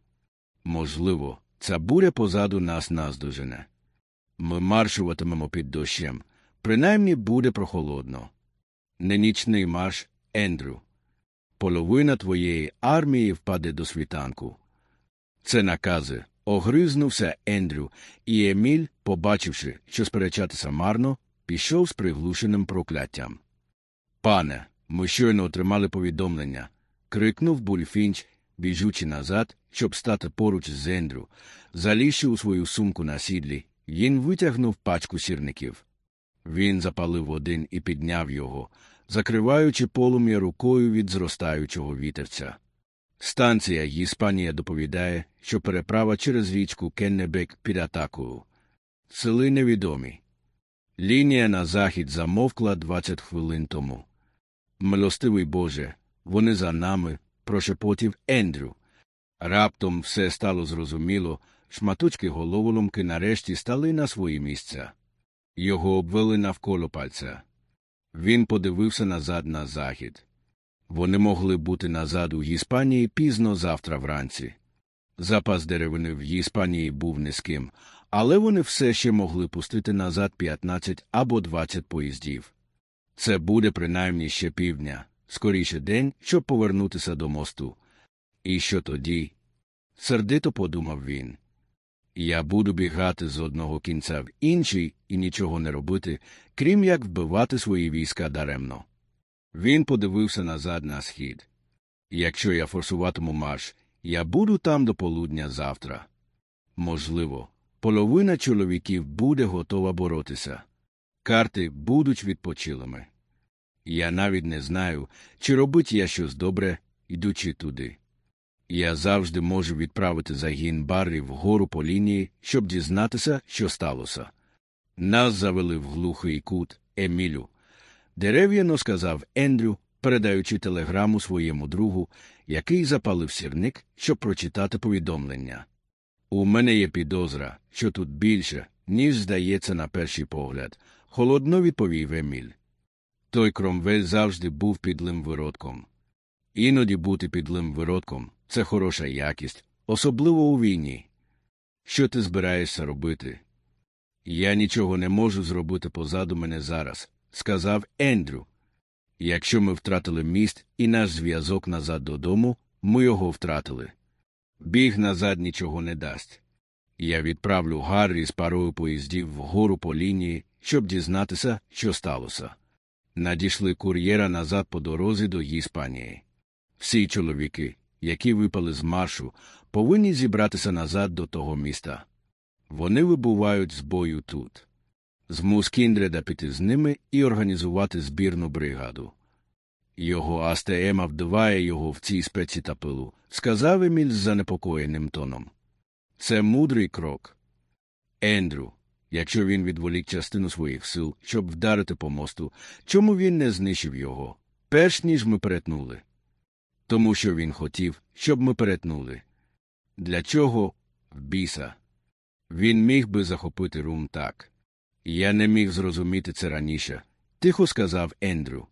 Можливо, ця буря позаду нас наздожене. Ми маршуватимемо під дощем. Принаймні буде прохолодно. Не нічний марш, Ендрю. Половина твоєї армії впаде до світанку. Це накази, Огризнувся Ендрю, і Еміль, побачивши, що сперечатися марно, пішов з приглушеним прокляттям. Пане, ми щойно отримали повідомлення. крикнув Бульфінч, біжучи назад, щоб стати поруч з Ендрю. Залізши у свою сумку на сідлі, він витягнув пачку сірників. Він запалив один і підняв його, закриваючи полум'я рукою від зростаючого вітерця. Станція Іспанія доповідає, що переправа через річку Кеннебек під атакою. Сели невідомі. Лінія на захід замовкла 20 хвилин тому. Милостивий Боже, вони за нами, прошепотів Ендрю. Раптом все стало зрозуміло, шматочки головоломки нарешті стали на свої місця. Його обвели навколо пальця. Він подивився назад на захід. Вони могли бути назад у Іспанії пізно завтра вранці. Запас деревини в Іспанії був низьким, але вони все ще могли пустити назад 15 або 20 поїздів. Це буде принаймні ще півдня, скоріше день, щоб повернутися до мосту. І що тоді? Сердито подумав він. Я буду бігати з одного кінця в інший і нічого не робити, крім як вбивати свої війська даремно. Він подивився назад на схід. Якщо я форсуватиму марш, я буду там до полудня завтра. Можливо, половина чоловіків буде готова боротися. Карти будуть відпочилими. Я навіть не знаю, чи робить я щось добре, ідучи туди. Я завжди можу відправити загін Баррі вгору по лінії, щоб дізнатися, що сталося. Нас завели в глухий кут, Емілю. Дерев'яно сказав Ендрю, передаючи телеграму своєму другу, який запалив сірник, щоб прочитати повідомлення. У мене є підозра, що тут більше, ніж здається на перший погляд, холодно відповів Еміль. Той кромвель завжди був підлим виродком. Іноді бути підлим виродком це хороша якість, особливо у війні. Що ти збираєшся робити? Я нічого не можу зробити позаду мене зараз, сказав Ендрю. Якщо ми втратили міст і наш зв'язок назад додому, ми його втратили. Біг назад нічого не дасть. Я відправлю Гаррі з парою поїздів вгору по лінії, щоб дізнатися, що сталося. Надійшли кур'єра назад по дорозі до Іспанії. Всі чоловіки, які випали з маршу, повинні зібратися назад до того міста. Вони вибувають з бою тут. Змус Кіндреда піти з ними і організувати збірну бригаду. Його Астеема вдуває його в цій спеці та пилу, сказав Еміль з занепокоєним тоном. Це мудрий крок. Ендрю, якщо він відволік частину своїх сил, щоб вдарити по мосту, чому він не знищив його, перш ніж ми перетнули? Тому що він хотів, щоб ми перетнули. Для чого біса? Він міг би захопити рум так. Я не міг зрозуміти це раніше, тихо сказав Ендрю,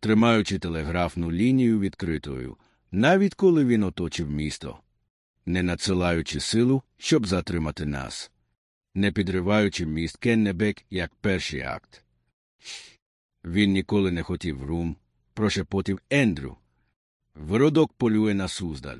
тримаючи телеграфну лінію відкритою, навіть коли він оточив місто, не надсилаючи силу, щоб затримати нас, не підриваючи міст Кеннебек як перший акт. Він ніколи не хотів рум, прошепотів Ендрю. Vrodok poluje na súzdal.